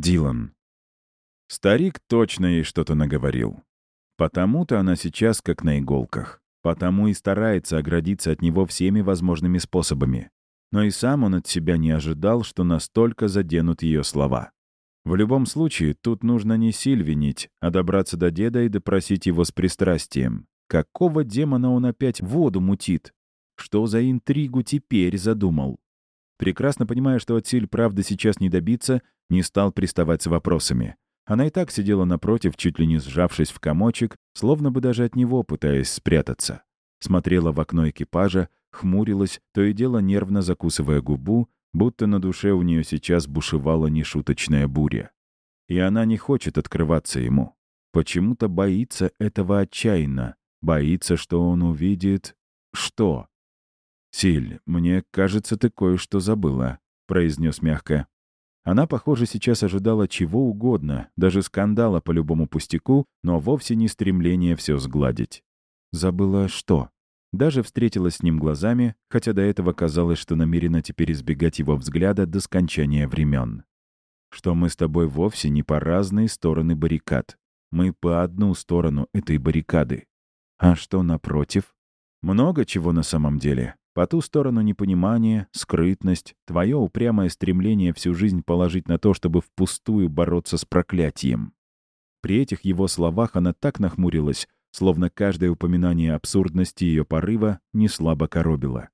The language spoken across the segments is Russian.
Дилан. Старик точно ей что-то наговорил. Потому-то она сейчас как на иголках. Потому и старается оградиться от него всеми возможными способами. Но и сам он от себя не ожидал, что настолько заденут ее слова. В любом случае, тут нужно не Силь винить, а добраться до деда и допросить его с пристрастием. Какого демона он опять воду мутит? Что за интригу теперь задумал? Прекрасно понимая, что от Силь правды сейчас не добиться, не стал приставать с вопросами. Она и так сидела напротив, чуть ли не сжавшись в комочек, словно бы даже от него пытаясь спрятаться. Смотрела в окно экипажа, хмурилась, то и дело нервно закусывая губу, будто на душе у нее сейчас бушевала нешуточная буря. И она не хочет открываться ему. Почему-то боится этого отчаянно. Боится, что он увидит... Что? «Силь, мне кажется, ты кое-что забыла», — произнес мягко. Она, похоже, сейчас ожидала чего угодно, даже скандала по любому пустяку, но вовсе не стремление все сгладить. Забыла что? Даже встретилась с ним глазами, хотя до этого казалось, что намерена теперь избегать его взгляда до скончания времен. Что мы с тобой вовсе не по разные стороны баррикад. Мы по одну сторону этой баррикады. А что напротив? Много чего на самом деле. По ту сторону непонимание, скрытность, твое упрямое стремление всю жизнь положить на то, чтобы впустую бороться с проклятием. При этих его словах она так нахмурилась, словно каждое упоминание абсурдности ее порыва не слабо коробило.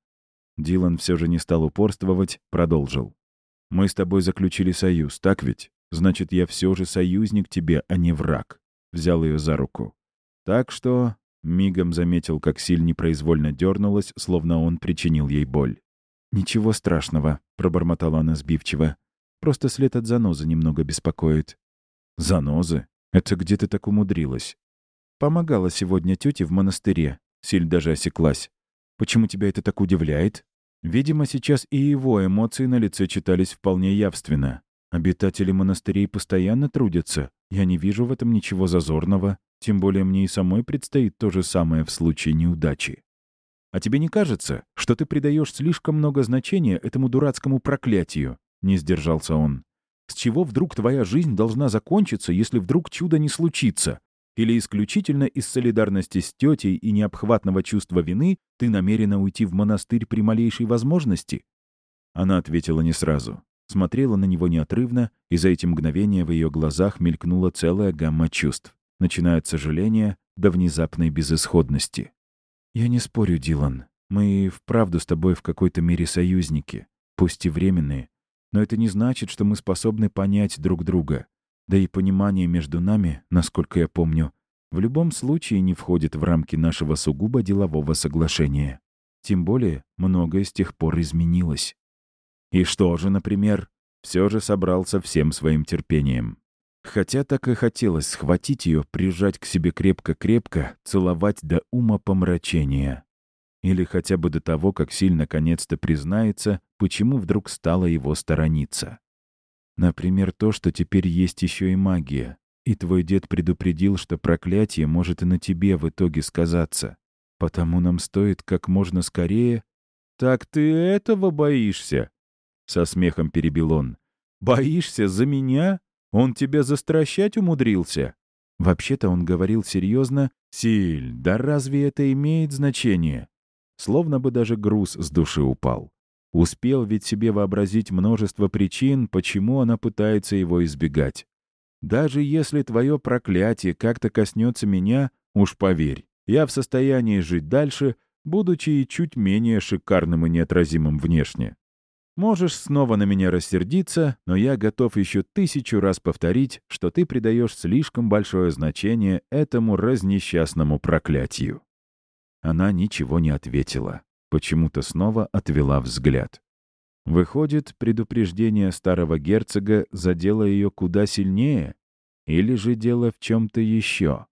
Дилан все же не стал упорствовать, продолжил. «Мы с тобой заключили союз, так ведь? Значит, я все же союзник тебе, а не враг». Взял ее за руку. «Так что Мигом заметил, как Силь непроизвольно дернулась, словно он причинил ей боль. «Ничего страшного», — пробормотала она сбивчиво. «Просто след от занозы немного беспокоит». «Занозы? Это где ты так умудрилась?» «Помогала сегодня тете в монастыре». Силь даже осеклась. «Почему тебя это так удивляет?» Видимо, сейчас и его эмоции на лице читались вполне явственно. Обитатели монастырей постоянно трудятся. Я не вижу в этом ничего зазорного. Тем более мне и самой предстоит то же самое в случае неудачи. А тебе не кажется, что ты придаешь слишком много значения этому дурацкому проклятию?» Не сдержался он. «С чего вдруг твоя жизнь должна закончиться, если вдруг чудо не случится? Или исключительно из солидарности с тетей и необхватного чувства вины ты намерена уйти в монастырь при малейшей возможности?» Она ответила не сразу. Смотрела на него неотрывно, и за эти мгновения в ее глазах мелькнула целая гамма чувств начиная от сожаления до внезапной безысходности. «Я не спорю, Дилан. Мы вправду с тобой в какой-то мере союзники, пусть и временные. Но это не значит, что мы способны понять друг друга. Да и понимание между нами, насколько я помню, в любом случае не входит в рамки нашего сугубо делового соглашения. Тем более, многое с тех пор изменилось. И что же, например, все же собрался всем своим терпением. Хотя так и хотелось схватить ее, прижать к себе крепко-крепко, целовать до ума помрачения. Или хотя бы до того, как Силь наконец-то признается, почему вдруг стала его сторониться. Например, то, что теперь есть еще и магия. И твой дед предупредил, что проклятие может и на тебе в итоге сказаться. Потому нам стоит как можно скорее... «Так ты этого боишься?» Со смехом перебил он. «Боишься за меня? Он тебя застращать умудрился?» Вообще-то он говорил серьезно. «Силь, да разве это имеет значение?» Словно бы даже груз с души упал. Успел ведь себе вообразить множество причин, почему она пытается его избегать. Даже если твое проклятие как-то коснется меня, уж поверь, я в состоянии жить дальше, будучи и чуть менее шикарным и неотразимым внешне. Можешь снова на меня рассердиться, но я готов еще тысячу раз повторить, что ты придаешь слишком большое значение этому разнесчастному проклятию». Она ничего не ответила. Почему-то снова отвела взгляд. Выходит, предупреждение старого герцога задело ее куда сильнее? Или же дело в чем-то еще?